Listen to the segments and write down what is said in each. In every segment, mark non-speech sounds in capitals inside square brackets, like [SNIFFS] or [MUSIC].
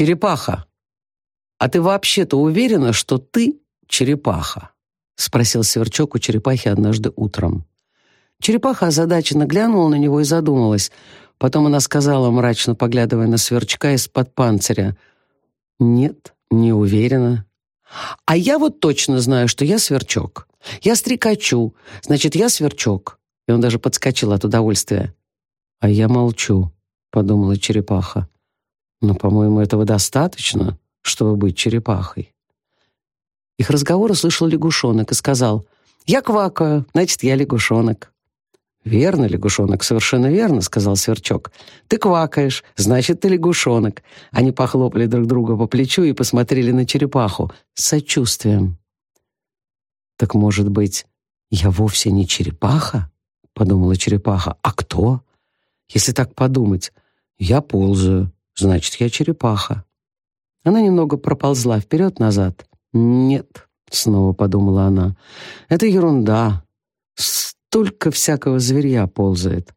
«Черепаха, а ты вообще-то уверена, что ты черепаха?» — спросил Сверчок у черепахи однажды утром. Черепаха озадаченно глянула на него и задумалась. Потом она сказала, мрачно поглядывая на Сверчка из-под панциря, «Нет, не уверена». «А я вот точно знаю, что я Сверчок. Я стрекачу, значит, я Сверчок». И он даже подскочил от удовольствия. «А я молчу», — подумала черепаха. «Но, по-моему, этого достаточно, чтобы быть черепахой». Их разговор услышал лягушонок и сказал, «Я квакаю, значит, я лягушонок». «Верно, лягушонок, совершенно верно», — сказал Сверчок. «Ты квакаешь, значит, ты лягушонок». Они похлопали друг друга по плечу и посмотрели на черепаху с сочувствием. «Так, может быть, я вовсе не черепаха?» — подумала черепаха. «А кто?» Если так подумать, я ползаю, значит, я черепаха. Она немного проползла вперед-назад. Нет, снова подумала она, это ерунда. Столько всякого зверья ползает.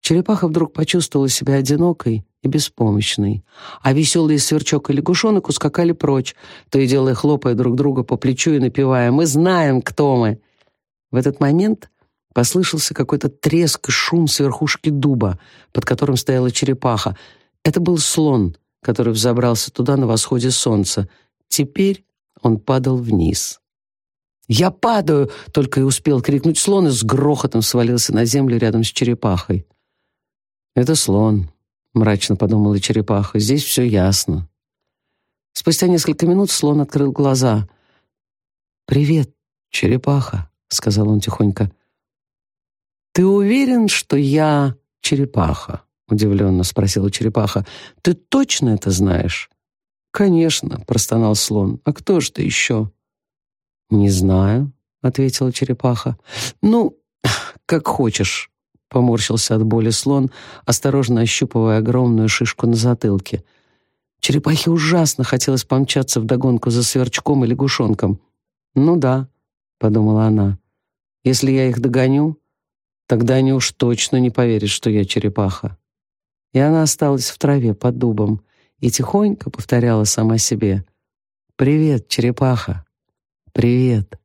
Черепаха вдруг почувствовала себя одинокой и беспомощной, а веселые сверчок и лягушонок ускакали прочь, то и дело хлопая друг друга по плечу и напевая «Мы знаем, кто мы!». В этот момент Послышался какой-то треск и шум с верхушки дуба, под которым стояла черепаха. Это был слон, который взобрался туда на восходе солнца. Теперь он падал вниз. «Я падаю!» — только и успел крикнуть слон и с грохотом свалился на землю рядом с черепахой. «Это слон», — мрачно подумала черепаха. «Здесь все ясно». Спустя несколько минут слон открыл глаза. «Привет, черепаха», — сказал он тихонько. «Ты уверен, что я черепаха?» — удивленно спросила черепаха. «Ты точно это знаешь?» «Конечно», — простонал слон. «А кто же ты еще?» «Не знаю», — ответила черепаха. «Ну, [SNIFFS] как хочешь», — поморщился от боли слон, осторожно ощупывая огромную шишку на затылке. Черепахе ужасно хотелось помчаться вдогонку за сверчком и лягушонком. «Ну да», — подумала она, — «если я их догоню, Тогда они уж точно не поверят, что я черепаха. И она осталась в траве под дубом и тихонько повторяла сама себе: "Привет, черепаха. Привет".